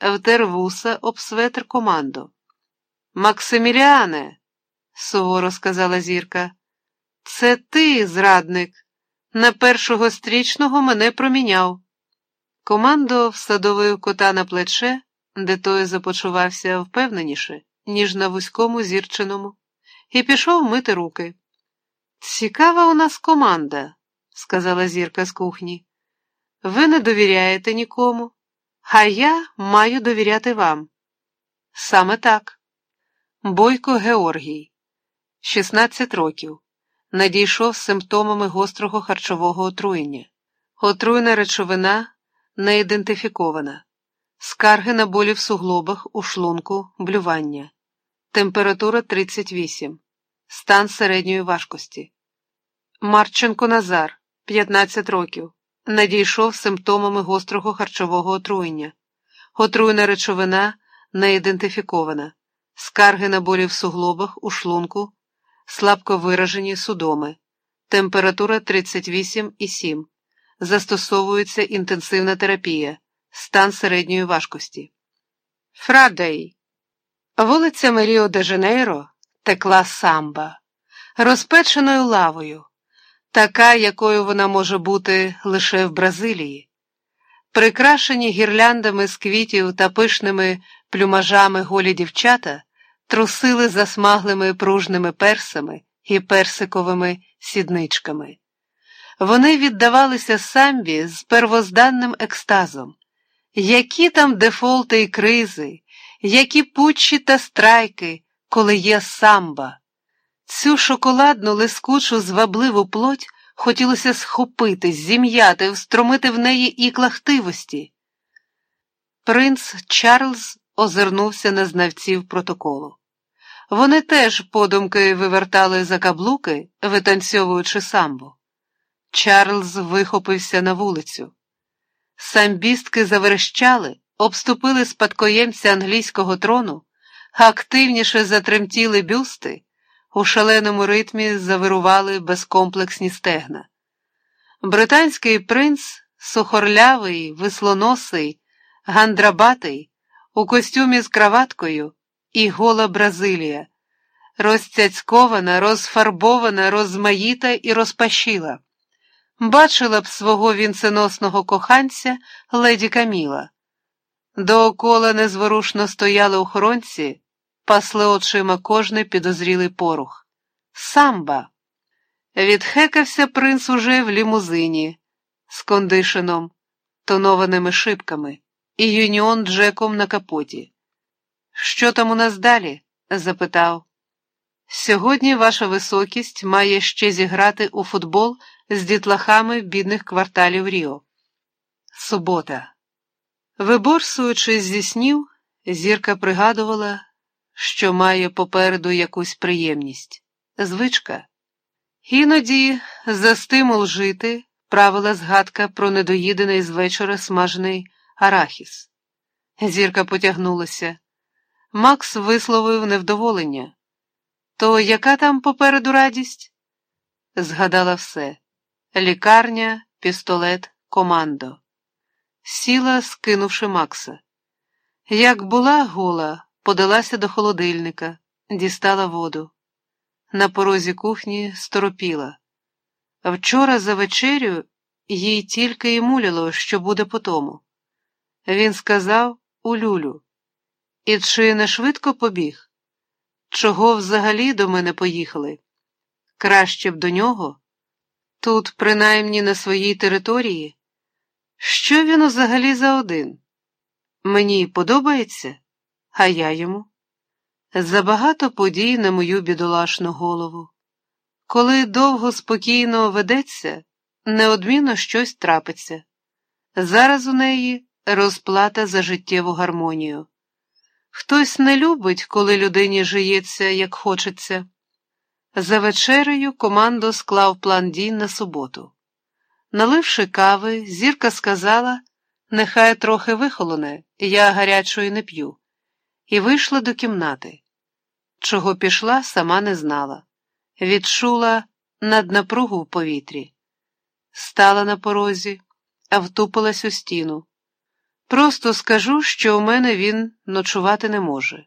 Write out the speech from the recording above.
втер вуса об светр команду. Максиміліане, суворо сказала зірка, це ти, зрадник, на першого стрічного мене проміняв. Командо всадовив кота на плече, де той започувався впевненіше, ніж на вузькому зірчиному, і пішов мити руки. Цікава у нас команда, сказала зірка з кухні. Ви не довіряєте нікому, а я маю довіряти вам. Саме так. Бойко Георгій, 16 років, надійшов з симптомами гострого харчового отруєння. Отруйна речовина не ідентифікована, скарги на болі в суглобах, у шлунку, блювання, температура 38, стан середньої важкості. Марченко Назар, 15 років, надійшов симптомами гострого харчового отруєння. Отруйна речовина не ідентифікована, скарги на болі в суглобах, у шлунку, слабко виражені судоми, температура 38,7. Застосовується інтенсивна терапія, стан середньої важкості. Фрадей. Вулицями Ріо де Жанейро текла самба, розпеченою лавою, така, якою вона може бути лише в Бразилії. Прикрашені гірляндами з квітів та пишними плюмажами голі дівчата трусили засмаглими пружними персами і персиковими сідничками. Вони віддавалися самбі з первозданним екстазом. Які там дефолти і кризи, які путчі та страйки, коли є самба. Цю шоколадну лискучу звабливу плоть хотілося схопити, зім'яти, встромити в неї ікла хтивості. Принц Чарльз озирнувся на знавців протоколу. Вони теж подумки вивертали за каблуки, витанцьовуючи самбо. Чарльз вихопився на вулицю. Самбістки заверещали, обступили спадкоємця англійського трону, активніше затремтіли бюсти, у шаленому ритмі завирували безкомплексні стегна. Британський принц, сухорлявий, вислоносий, гандрабатий, у костюмі з краваткою і гола Бразилія, розцяцькована, розфарбована, розмаїта і розпашіла. Бачила б свого вінценосного коханця леді Каміла. Доокола незворушно стояли охоронці, пасли очима кожний підозрілий порух. Самба. Відхекався принц уже в лімузині з кондишеном, тонованими шибками і юніон Джеком на капоті. Що там у нас далі? запитав. Сьогодні ваша високість має ще зіграти у футбол з дітлахами бідних кварталів Ріо. Субота. Виборсуючись зі снів, зірка пригадувала, що має попереду якусь приємність, звичка. Іноді за стимул жити правила згадка про недоїдений з вечора смажений арахіс. Зірка потягнулася. Макс висловив невдоволення. То яка там попереду радість? Згадала все лікарня, пістолет, командо. Сіла, скинувши Макса. Як була гола, подалася до холодильника, дістала воду. На порозі кухні сторопіла. Вчора за вечерю їй тільки й муляло, що буде по тому. Він сказав у люлю. І чи не швидко побіг? Чого взагалі до мене поїхали? Краще б до нього? Тут, принаймні на своїй території. Що він взагалі за один? Мені подобається, а я йому. Забагато подій на мою бідолашну голову. Коли довго спокійно ведеться, неодмінно щось трапиться. Зараз у неї розплата за життєву гармонію. Хтось не любить, коли людині жиється, як хочеться. За вечерею командо склав план дій на суботу. Наливши кави, зірка сказала, нехай трохи вихолоне, я гарячої не п'ю, і вийшла до кімнати. Чого пішла, сама не знала. Відчула наднапругу в повітрі, стала на порозі, а втупилась у стіну. Просто скажу, що у мене він ночувати не може.